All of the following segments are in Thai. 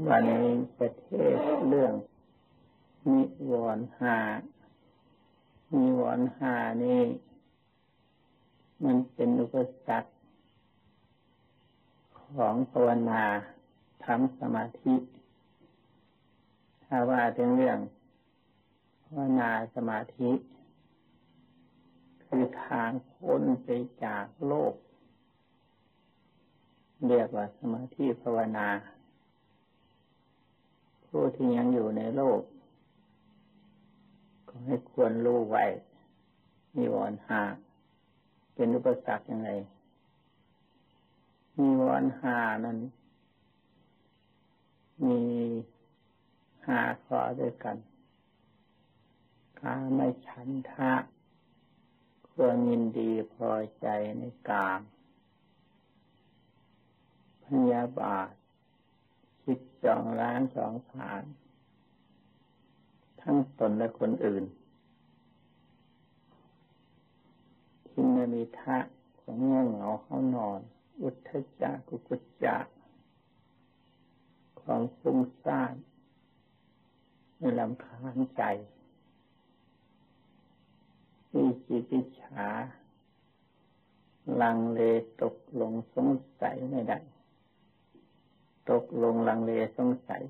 วันนี้ประเทศเรื่อง นิวรณ์หานิวรณ์หานี่ มันเป็นอุปสรรคของภาวนาทำสมาธิ ถ้าว่าถึงเรื่องภาวนาสมาธิ คือทางพ้นไปจากโลก เรียกว่าสมาธิภาวนา ผู้ที่ยังอยู่ในโลก ก็ให้ควรรู้ไว้มีวรหาเป็นอุปสรรคยังไงมีวรหานั้น มีหาข้อด้วยกันกาไม่ฉันทะควรยินดีพอใจในกามพยาบาท คิดจองล้างสองผ่าน ทั้งตนและคนอื่นทินมีทะของง่วงเหงาเข้านอน อุทธจักกุกุจจะความฟุ้งซ่านในลำคาญใจวิจิติฉาลังเลตกลงสงสัยไม่ได้ ตกลงลังเลสงสัย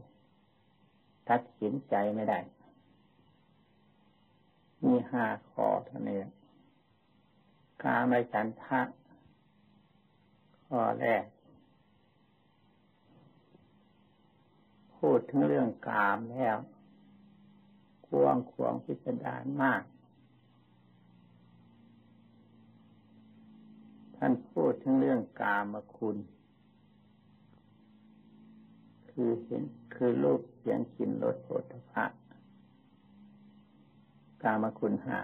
ตัดสินใจไม่ได้ มีห้าข้อเท่านี้กาไม่ฉันทะข้อแรก พูดถึงเรื่องกามแล้วกวงขวางพิสดารมาก ท่านพูดถึงเรื่องกามคุณ คือเห็นคือรูปเสียงกลิ่นรสโผฏฐะกามคุณหา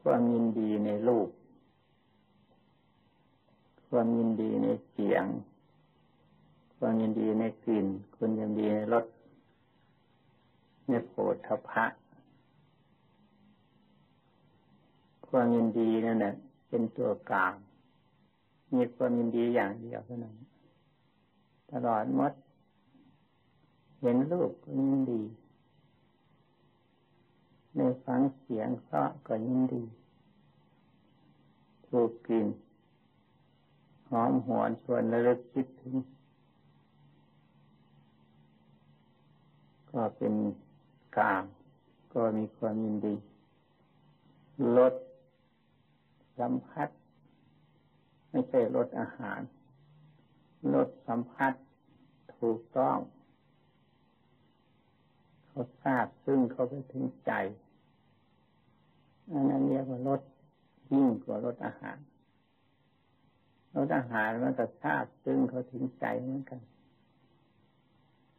ความยินดีในรูป ความยินดีในเสียง ความยินดีในกลิ่นความยินดีในรสในโผฏฐะความยินดีนั่นแหละเป็นตัวกลางมีความยินดีอย่างเดียวเท่านั้น ตลอดมด เห็นรูปก็ยินดีในฟังเสียงเพราะก็ยินดี ถูกกลิ่นหอมหวนชวนระลึกคิดถึง ก็เป็นกามก็มีความยินดี ลดสัมผัส ไม่ใช่ลดอาหาร ลดสัมผัสถูกต้อง เขาทราบซึ่งเขาไปถึงใจอันนั้นเรียกว่ารสยิ่งกว่ารสอาหารรสอาหารมันก็ทราบซึ่งเขาถึงใจเหมือนกัน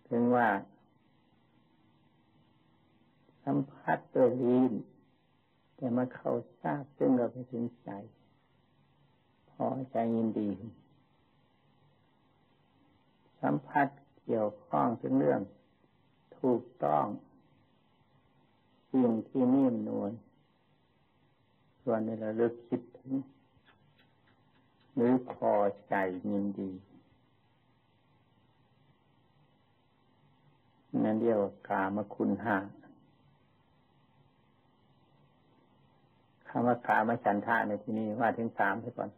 ถึงว่าสัมผัสตัวลีนแต่มาเขาทราบซึ่งเราไปถึงใจ พอใจยินดี สัมผัสเกี่ยวข้องถึงเรื่อง ถูกต้องสิ่งที่นิ่มนวลส่วนนี้เราเลือกคิดถึงหรือพอใจยินดีนั่นเรียกว่ากามคุณห้าคำว่ากามฉันทะในที่นี้ว่าถึงสามใช่ก่อน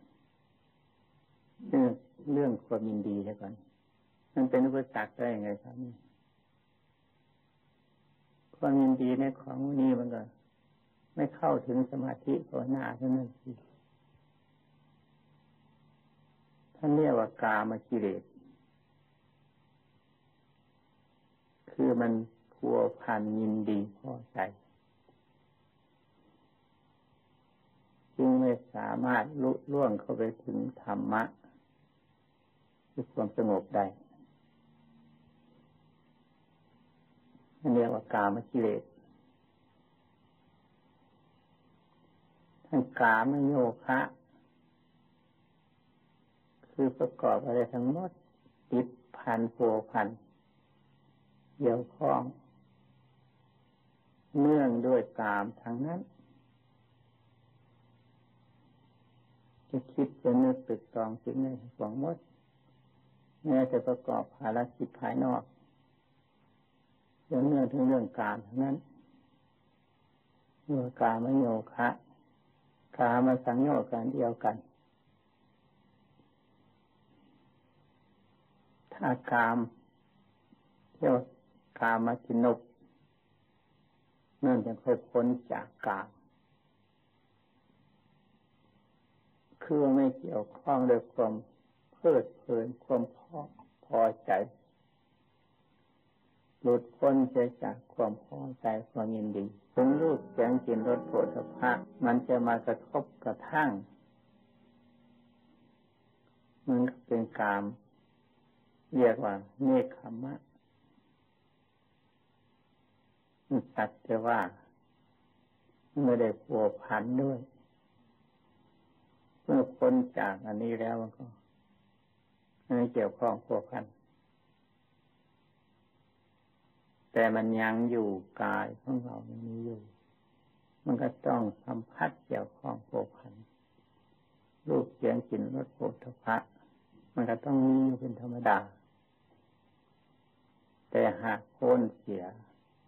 เรื่องเรื่องความยินดีใช่ก่อน มันเป็นอุปสรรคได้ยังไงครับนี่ความยินดีในของนี้มันก็ไม่เข้าถึงสมาธิภาวนาเท่านั้นสิท่านเรียกว่ากามกิเลสคือมันพัวพันยินดีพอใจจึงไม่สามารถลุล่วงเข้าไปถึงธรรมะคือความสงบได้ เรียกว่ากามกิเลสทั้งกามโยคะคือประกอบอะไรทั้งหมดติดพันโผพันเกี่ยวข้องเนื่องด้วยกามทั้งนั้น จะคิดจะนึกตึกตองสิ่งในของมดแม้จะประกอบภารกิจภายนอก เรื่องเนื่องถึงเรื่องการนั้นเรื่องการมโยคะกามาสังโยกันเดียวกัน ถ้ากามเที่ยวกามาจินุกนั่นจะค่อยพ้นจากกามคือไม่เกี่ยวข้องด้วยความเพลิดเพลินความพอพอใจ หลุดพ้นจากความพอใจความยินดีถึงรูปแสงกลิ่นรสโผฏฐะมันจะมากระทบกระทั่งมันเป็นกาม เรียกว่าเนคขมะตัดจะว่าไม่ได้ผัวพันด้วยเมื่อพ้นจากอันนี้แล้วมันก็ไม่เกี่ยวข้องผัวพัน แต่มันยังอยู่กายของเรามันมีอยู่ มันก็ต้องสัมผัสเกี่ยวข้องผัวพันรูปเสียงกลิ่นรสโผฏฐะมันก็ต้องมีเป็นธรรมดา แต่หากโคนเสีย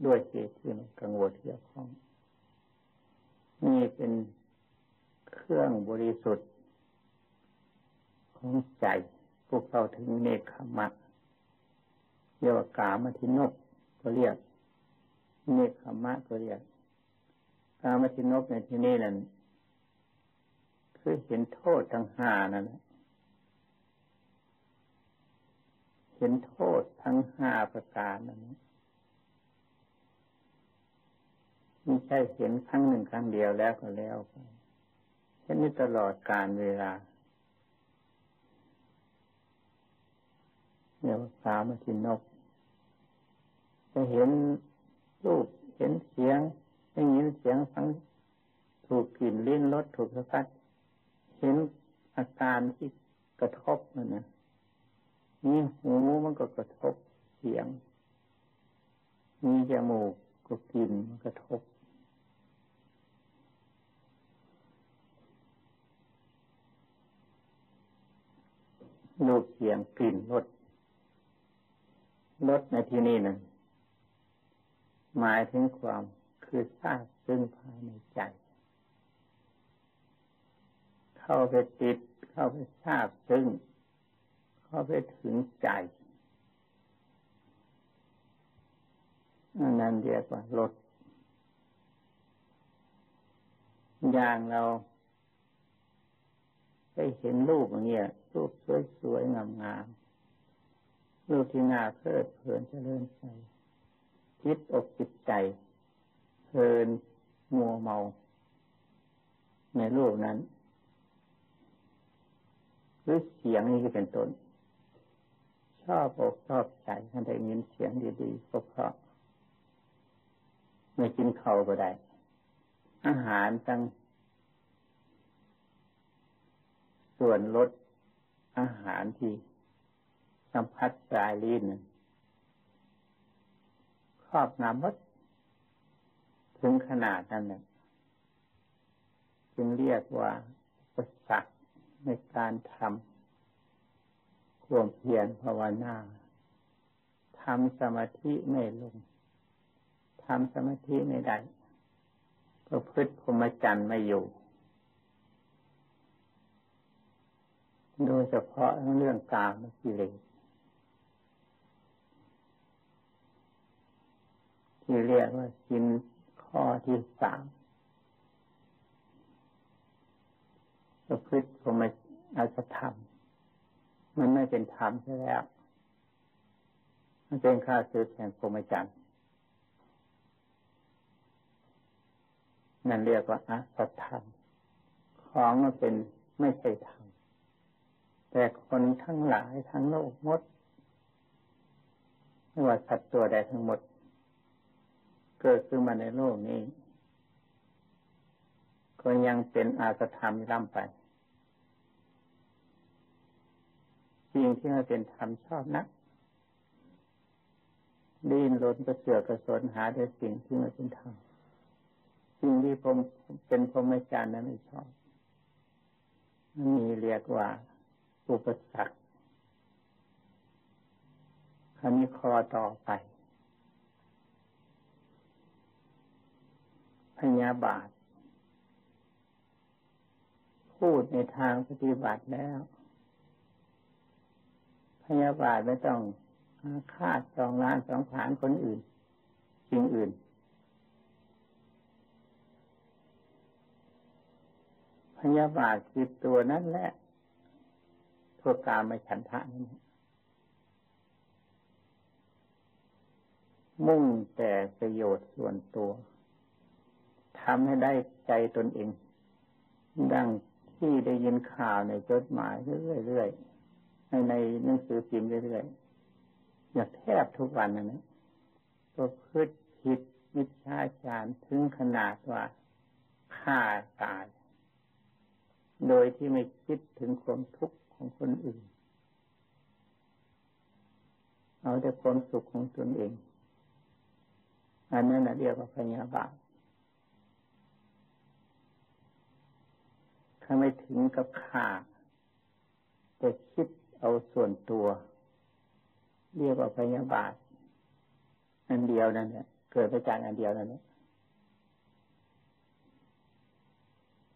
ด้วยเหตุที่มันกังวลเกี่ยวข้องนี่เป็นเครื่องบริสุทธิ์ ของใจพวกเราถึงเนคขมะเรียกว่ากามาทินก ก็เรียกเนคขมะก็เรียกกามาทินกในที่นี้นั่นคือเห็นโทษทั้งห้านั่นเห็นโทษทั้งห้าประการนั่นไม่ใช่เห็นครั้งหนึ่งครั้งเดียวแล้วก็แล้วไปเช่นนี้ตลอดการเวลาเนี่ยสามาทินก จะเห็นรูปเห็นเสียงได้ยินเสียงฟังถูกกลิ่นลิ้นรสถูกสัมผัสเห็นอาการที่กระทบนั่นนะมีหูมันก็กระทบเสียง มีจมูกก็กลิ่นมันกระทบ รูปเสียงกลิ่นรสรสในที่นี้นั้น หมายถึงความคือทราบซึ่งภายในใจ เข้าไปติด เข้าไปทราบซึ่ง เข้าไปถึงใจนั่นเรียกว่ารสอย่างเราได้เห็นรูปอย่างเงี้ยรูปสวยๆงามๆรูปที่น่าเพลิดเพลินเจริญใจ จิตอกจิตใจเพลินมัวเมา ในรูปนั้น หรือเสียงนี้ก็เป็นต้นชอบอกชอบใจท่านได้ยินเสียงดีๆก็เพราะไม่กินข้าวก็ได้ อาหารตั้งส่วนลดอาหารที่สัมผัสกายลิ้น ครอบงำมดถึงขนาดนั้นเนี่ยจึงเรียกว่าประสักในการทำความเพียรภาวนาทำสมาธิไม่ลงทำสมาธิไม่ได้ประพฤติพรหมจรรย์ไม่อยู่ โดยเฉพาะเรื่องกามกิเลส ที่เรียกว่ากินข้อที่สามประพฤติพรหมอาสธรรม มันไม่เป็นธรรมใช่แล้วมันเป็นข้าศึกแห่งพรหมจรรย์นั่นเรียกว่าอาสธรรม ของมันเป็นไม่ใช่ธรรม แต่คนทั้งหลายทั้งโลกมดไม่ว่าสัตว์ตัวใดทั้งหมด เกิดขึ้นมาในโลกนี้ ก็ยังเป็นอาสธรรมล่ำไปสิ่งที่มันเป็นธรรมชอบนักดิ้นรนกระเสือกกระสนหาแต่สิ่งที่มันเป็นธรรมสิ่งที่ผมเป็นพรหมจารย์นั้นไม่ชอบมีเรียกว่าอุปสรรคคราวนี้คอต่อไป พยาบาท พูดในทางปฏิบัติแล้ว พยาบาทไม่ต้องคาดจองร้านสองผานคนอื่นสิ่งอื่น พยาบาทคือตัวนั้นแหละทั่วกาไม่ฉันทะนั่นมุ่งแต่ประโยชน์ส่วนตัว ทำให้ได้ใจตนเอง ดังที่ได้ยินข่าวในจดหมายเรื่อยๆในในหนังสือพิมพ์เรื่อยๆอยากแทบทุกวันนะนะก็พืชผิดมิจฉาจารถึงขนาดว่าฆ่าตาย โดยที่ไม่คิดถึงความทุกข์ของคนอื่น เอาแต่ความสุขของตนเอง อันนั้นเรียกว่าพยาบาท ถ้าไม่ถึงกับขาดแต่คิดเอาส่วนตัว เรียกว่าพยาบาทอันเดียวนั่นเนี่ยเกิดไปจากอันเดียวนั่นเนี่ย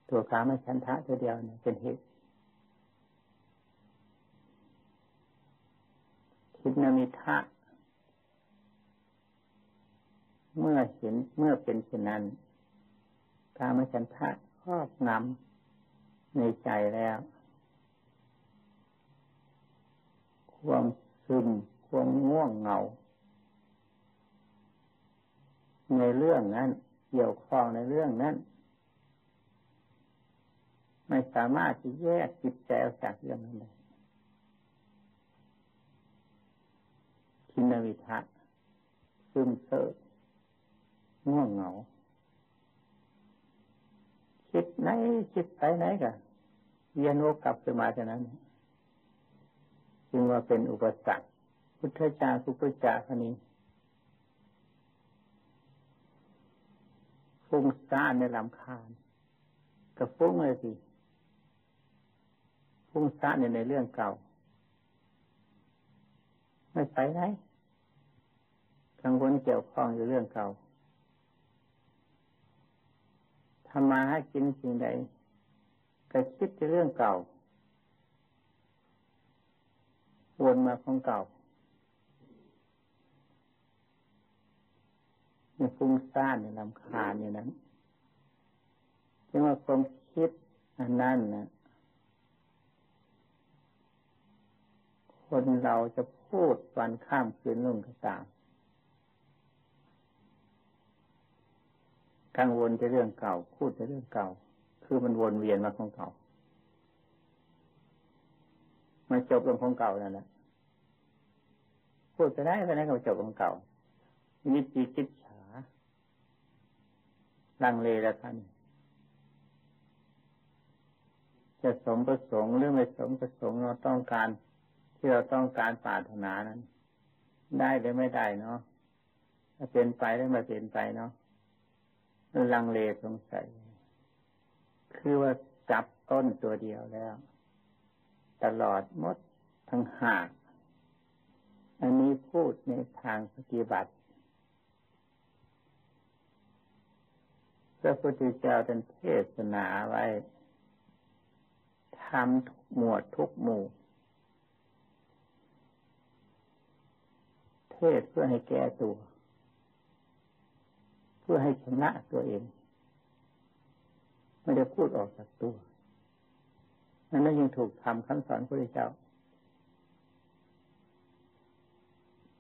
ตัวขาไม่ชันทะตัวเดียวเนี่ยเป็นเหตุคิดนามิทะเมื่อเห็นเมื่อเป็นเช่นนั้นกามฉันทะครอบงำ ในใจแล้ว ความซึมความง่วงเหงา ในเรื่องนั้น เกี่ยวข้องในเรื่องนั้น ไม่สามารถจะแยกจิตใจออกจากเรื่องนั้นได้คินวิทะซึมเซ่อง่วงเหงา คิดไหนคิดไปไหนกันเวียนวกกลับขึ้นมาจานั้นจึงว่าเป็นอุปสรรคพุทธเจ้าสุภจาคนี้ฟุ้งซ่านในลำคาญกับฟุ้งเลยสิฟุ้งซ่านในในเรื่องเก่า ไม่ไปไหนกังวลเกี่ยวข้องอยู่เรื่องเก่า ทำมาให้กินสิ่งใดก็คิดในเรื่องเก่า วนมาของเก่าในฟุ้งซ่านในลำคาญอย่างนั้นจึงว่าความคิดอันนั้นนะคนเราจะพูดวันข้ามคืนลุ่งก็ตาม กังวลจะเรื่องเก่า พูดจะเรื่องเก่า คือมันวนเวียนมาของเก่ามันจบลงของเก่านั่นแหละพูดไปได้ไปไหนก็จบของเก่าวิจิกิจฉาลังเลแล้วท่านจะสมประสงค์หรือไม่สมประสงค์เราต้องการ ที่เราต้องการปรารถนานั้น ได้หรือไม่ได้เนาะถ้าเป็นไปหรือไม่เป็นไปเนาะ ลังเลสงสัย คือว่าจับต้นตัวเดียวแล้ว ตลอดมดทั้งหากอันนี้พูดในทางปฏิบัติพระพุทธเจ้าเป็นเทศนาไว้ทำทุกหมวดทุกหมู่ เทศเพื่อให้แก้ตัว เพื่อให้ชนะตัวเอง ไม่ได้พูดออกจากตัวนั่นยังถูกทำคำสอนพระเจ้า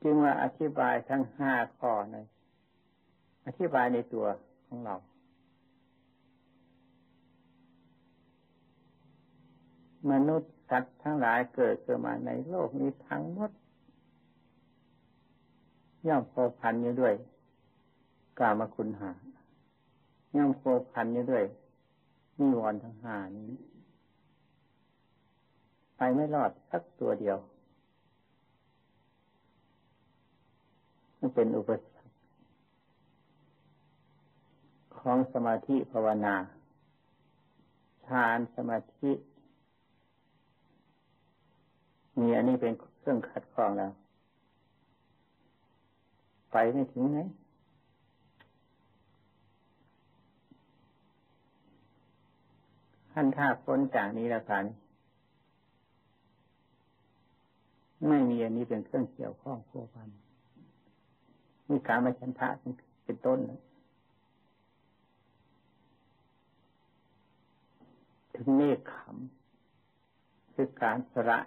จึงว่าอธิบายทั้งห้าข้อในอธิบายในตัวของเรา มนุษย์สัตว์ทั้งหลายเกิดเกิดมาในโลกนี้ทั้งหมด ย่อมพอพันอยู่ด้วย กามคุณหาย่อมโคพันอยู่ด้วยนิวรณ์ทั้งหานี้ไปไม่รอดสักตัวเดียวมันเป็นอุปสรรคของสมาธิภาวนาฌานสมาธิมีอันนี้เป็นเครื่องขัดข้องแล้ว ไปไม่ถึงไหน ขั้นท่าพ้นจากนี้แล้วกันไม่มีอันนี้เป็นเครื่องเกี่ยวข้องพัวพันมีการมาชันทะเป็นต้นถึงเนคขำคือการสระ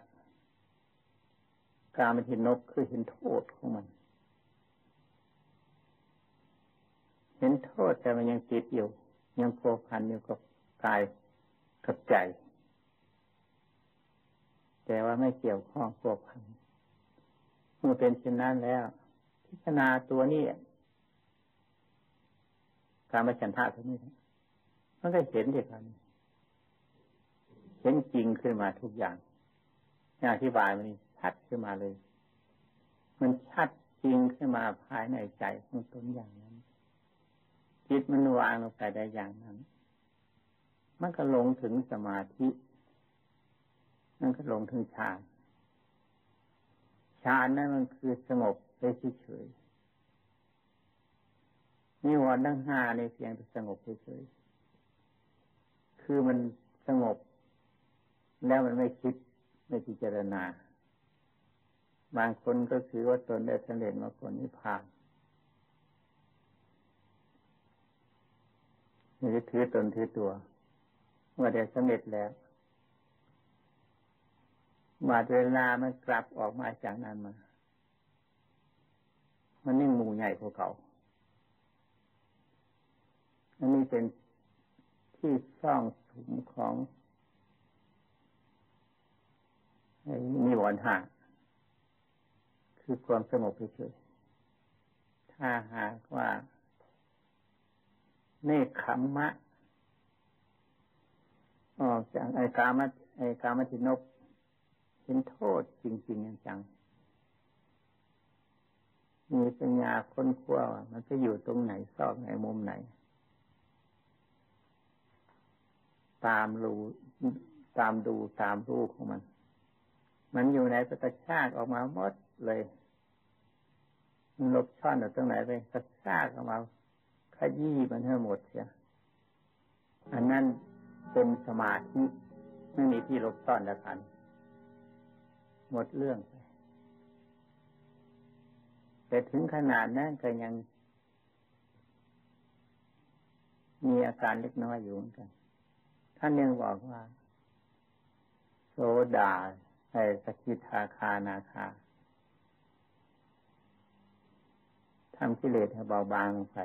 การมันเห็นนกคือเห็นโทษของมัน เห็นโทษแต่มันยังติดอยู่ ยังพัวพันอยู่กับกาย กับใจ แต่ว่าไม่เกี่ยวข้องพัวพันเมื่อเป็นเช่นนั้นแล้ว พิจารณาตัวนี้การมาฉันทะตัวนี้มันก็เห็นเด็กครับเห็นจริงขึ้นมาทุกอย่างอธิบายมันชัดขึ้นมาเลย มันชัดจริงขึ้นมาภายในใจของตนอย่างนั้น จิตมันวางลงไปได้อย่างนั้น มันก็ลงถึงสมาธิมันก็ลงถึงฌานฌานนั่นมันคือสงบไปเฉยๆนี่วันทั้งห้าในเพียงแต่สงบเฉยๆคือมันสงบ แล้วมันไม่คิดไม่พิจารณา บางคนก็คือว่าตนได้สำเร็จมาคนนิพพานนี่ถือตนถือตัว เมื่อได้สำเร็จแล้วมาเวลามันกลับออกมาจากนั้นมา มันนิ่งหมู่ใหญ่กว่าเก่าอันนี้เป็นที่ซ่องสุมของนิวรณ์ห้าคือความสงบเฉยถ้าหากว่าเนคขมมะ ออกจากไอ้กามไอ้กามตินกเห็นโทษจริง ๆ จังมีปัญญาค้นคว้ามันจะอยู่ตรงไหนซอกไหนมุมไหน ตามรู้ตามดูตามรู้ของมัน มันอยู่ในประชากออกมาหมดเลยมันลบช่อนอยู่ตรงไหนไปกระชากออกมาขยี้มันให้หมดเสียอันนั้น เป็นสมาธิไม่มีที่ลบซ่อนแล้วกันหมดเรื่องไปแต่ถึงขนาดนั้นก็ยัง มีอาการเล็กน้อยอยู่เหมือนกันท่านยังบอกว่า โสดาใส่สกิทาคานาคาทำกิเลสให้เบาบางลงไป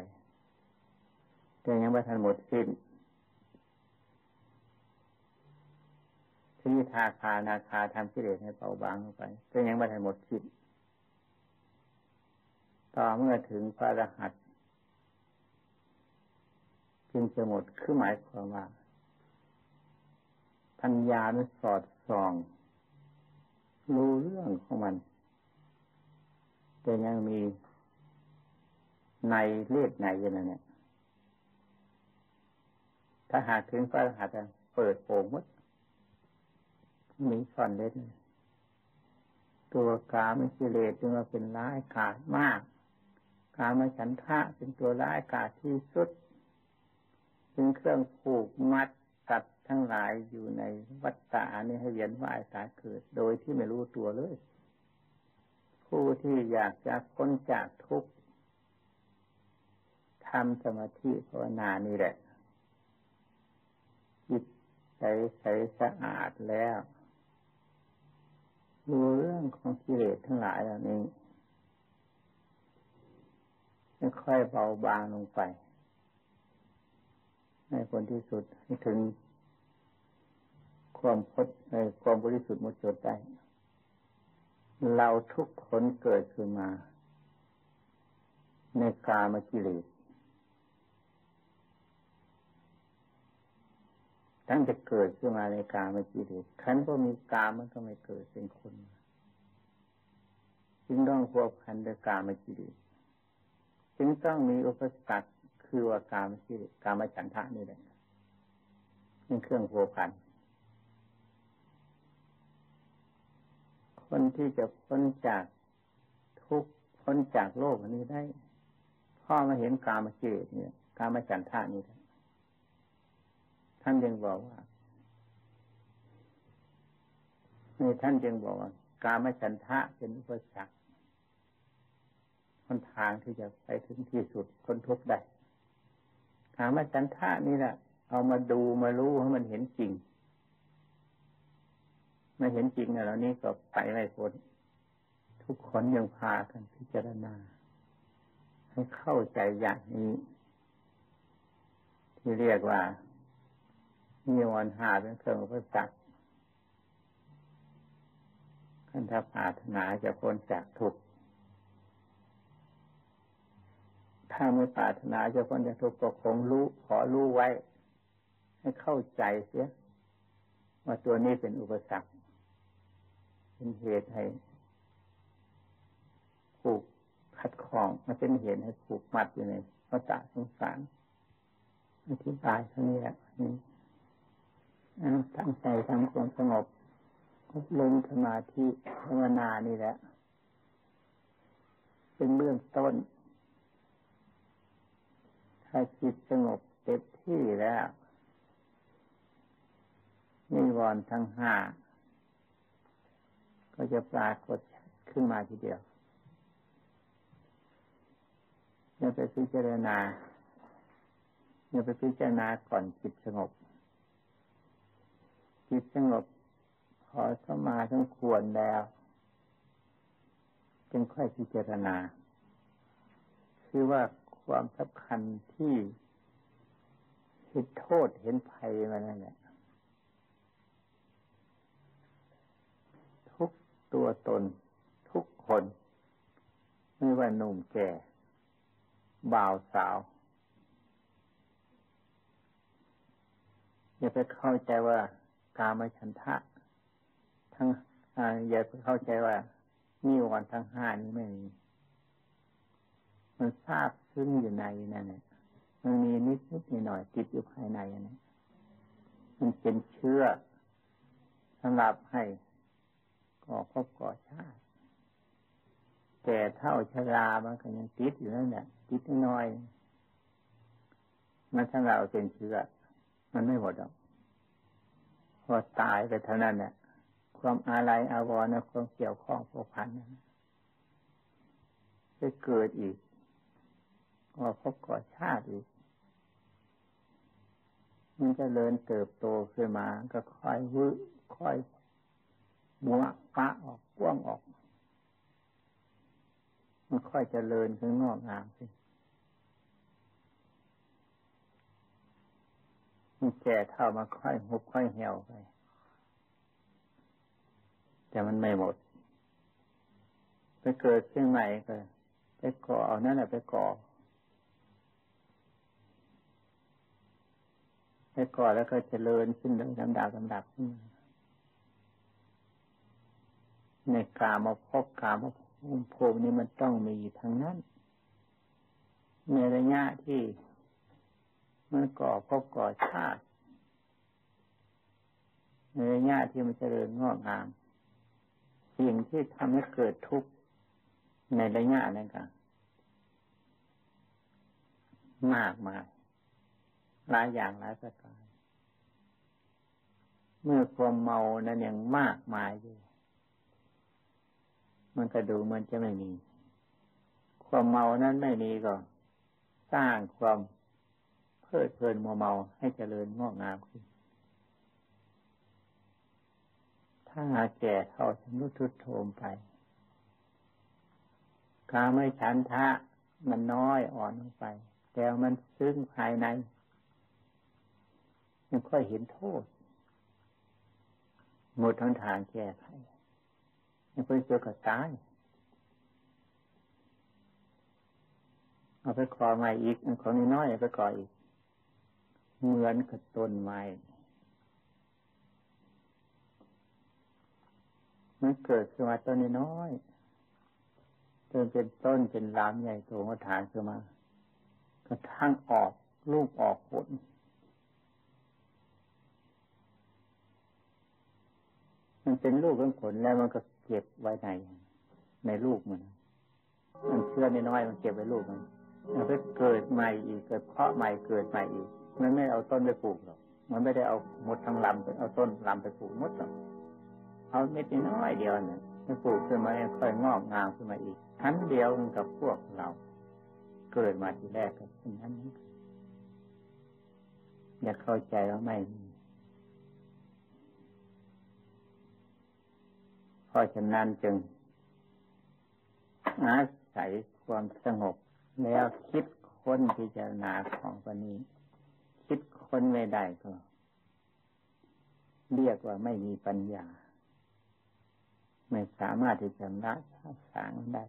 แต่ยังไม่ทันหมดสิ้น ที่ทาคานาคาทำกิเลสให้เบาบางลงไป ก็ยังไม่ทันหมดสิ้นต่อเมื่อถึงพระรหัสจึงจะหมดคือหมายความว่าปัญญามันสอดส่อง รู้เรื่องของมัน แต่ยังมีในเลขในอยู่นั่นเนี่ยถ้าหากถึงพระรหัสเปิดโปงมด มีซ่อนเล่นตัวกาไม่กิเลสจึงมาเป็นร้ายกาจมาก กาไม่ฉันทะเป็นตัวร้ายกาจที่สุดเป็นเครื่องผูกมัดตัดทั้งหลายอยู่ในวัฏฏะนี้ให้เวียนว่ายตายเกิด โดยที่ไม่รู้ตัวเลย ผู้ที่อยากจะพ้นจากทุกข์ทำสมาธิภาวนานี่แหละจิตใสใสสะอาดแล้ว ดูเรื่องของกิเลสทั้งหลายเหล่านี้ค่อยเบาบางลงไป ในผลที่สุดให้ถึง ความพดในความบริสุทธิ์หมดจดได้ เราทุกคนเกิดขึ้นมา ในกามกิเลส ทั้งจะเกิดขึ้นมาในกามจิตขันก็มีกามมันก็ไม่เกิดเป็นคนจึงต้องควบคันด้วยกามจิตจึงต้องมีอุปสรรคคือว่ากามจิตกามฉันทะนี่แหละเป็นเครื่องควบคันคนที่จะพ้นจากทุกพ้นจากโลกอันนี้ได้พ่อมาเห็นกามาเจดเนี่ย กามฉันทานี่ ท่านยังบอกว่านี่ท่านยังบอกว่า กามาฉันทะเป็นอุปสรรคคนทางที่จะไปถึงที่สุดคนทุกข์ได้กามาฉันทะนี่แหละเอามาดูมารู้ให้มันเห็นจริงไม่เห็นจริงเนี่ยแล้วนี้ก็ไปไม่พ้นทุกคนยังพากันพิจารณา ให้เข้าใจอย่างนี้ ที่เรียกว่า มีวันหาเป็นเครื่องประจักษ์ขันธปาถนาจะพ้นจากทุกข์ถ้าไม่ปาถนาจะพ้นจากทุกข์ก็คงรู้ ขอรู้ไว้ ให้เข้าใจเสีย ว่าตัวนี้เป็นอุปสรรค เป็นเหตุให้ผูกขัดข้องมันเป็นเหตุให้ผูกมัดอยู่ในพระตาสงสารอธิบายเท่านี้แหละนี่ ตั้งใจทำความสงบอบรมสมาธิภาวนานี่แหละ เป็นเบื้องต้น ถ้าจิตสงบเต็มที่แล้วนิวรณ์ทั้งห้าก็จะปรากฏขึ้นมาทีเดียวอย่าไปพิจารณาอย่าไปพิจารณาก่อนจิตสงบ จิตสงบพอสมาทั้งควรแล้ว จึงค่อยพิจารณา คือว่าความสำคัญที่เห็นโทษเห็นภัยมานั่นแหละทุกตัวตน ทุกคน ไม่ว่าหนุ่มแก่ บ่าวสาว อย่าไปเข้าใจว่า กามฉันทะ ทั้งอย่าไปเข้าใจว่านิวรณ์ทั้งห้านี้ไม่มีมันทราบซึ้งอยู่ในนั่นแหละมันมีนิดนิดหน่อยติดอยู่ภายในนี่มันเป็นเชื้อสำหรับให้ก่อพบก่อชาติแต่เท่าชรามันก็ยังติดอยู่นั่นแหละติดน้อย มันทั้งเราเป็นเชื้อมันไม่หมดหรอก อตายไปเท่านั้นเนี่ยความอะไรอาวรณ์ความเกี่ยวข้องผูกพันนั้นจะเกิดอีกก็พบก่อชาติอีก มันจะเลินเติบโตขึ้นมา ก็ค่อยวื้อค่อยบัวฟ้าออกกว้างออก มันค่อยจเจริญขึ้นงอกงามขึ้นมัน แก่เท่ามาค่อยหุบค่อยเหี่ยวไป แต่มันไม่หมด ไปเกิดขึ้นใหม่ก็ไปก่อเอานั่นแหละไปก่อไปก่อแล้วก็เจริญขึ้นโดยลำดับลำดับในกามาพบกามาภูมินี้มันต้องมีทั้งนั้น ในระยะที่ มันก่อพบก่อชาติในระยที่มันจเจริญงอกงามสิ่งที่ทำให้เกิดทุกข์ในระยะนั้นกันมากมายหลายอย่างหลายประการเมื่อความเมานั้นยังมากมายอยู่ มันก็ดูมันจะไม่มี ความเมานั้นไม่มีก็ สร้างความ เพลิดเพลินมัวเมาให้เจริญงอกงามขึ้น ถ้าหาแก่เท่าชนุทุดโทมไปกาไม่ฉันทะมันน้อยอ่อนลงไป แต่มันซึ้งภายในยังค่อยเห็นโทษหมดทั้งทางแก้ไขยังไปเจอกับตายเอาไปขอใหม่อีกของน้อยไปก่ออีก เหมือนกับต้นไม้มันเกิดขึ้นมาต้นน้อยจนเป็นต้นเป็นลามใหญ่โตมาฐานขึ้นมากระทั่งออกลูกออกผลมันเป็นลูกเป็นผลแล้วมันก็เก็บไว้ในในลูกมันมันเชื้อน้อยๆมันเก็บไว้ลูกมันมันก็เกิดใหม่อีกเกิดเพาะใหม่เกิดใหม่อีก มันไม่เอาต้นไปปลูกหรอก มันไม่ได้เอาหมดทั้งลำไปเอาต้นลำไปปลูกหมดหรอกเอาเม็ดน้อยเดียวเนี่ยไปปลูกขึ้นมาค่อยงอกงามขึ้นมาอีกชั้นเดียวกับพวกเรา เกิดมาทีแรกก็เป็นนั้นอยากเข้าใจว่าไม่เพราะฉะนั้นจึง อาศัยความสงบแล้วคิดค้นพิจารณาของปนี้ คิดคนไม่ได้ก็ เรียกว่าไม่มีปัญญา ไม่สามารถที่จะละสางได้